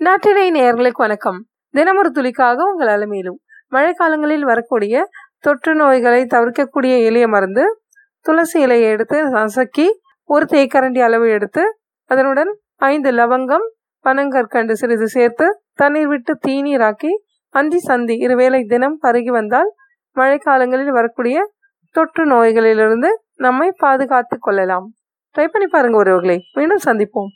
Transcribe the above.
நாட்டினை நேர்களுக்கு வணக்கம். தினமொரு துளிக்காக உங்கள் அலமையிலும் மழைக்காலங்களில் வரக்கூடிய தொற்று நோய்களை தவிர்க்கக்கூடிய எளிய மருந்து துளசி இலையை எடுத்து நசக்கி ஒரு தேக்கரண்டி அளவு எடுத்து அதனுடன் ஐந்து லவங்கம் பனங்கற்கண்டு சிறிது சேர்த்து தண்ணீர் விட்டு தீநீராக்கி அந்தி சந்தி இருவேளை தினம் பருகி வந்தால் மழைக்காலங்களில் வரக்கூடிய தொற்று நோய்களிலிருந்து நம்மை பாதுகாத்து கொள்ளலாம். ட்ரை பண்ணி பாருங்க ஒருவர்களை மீண்டும் சந்திப்போம்.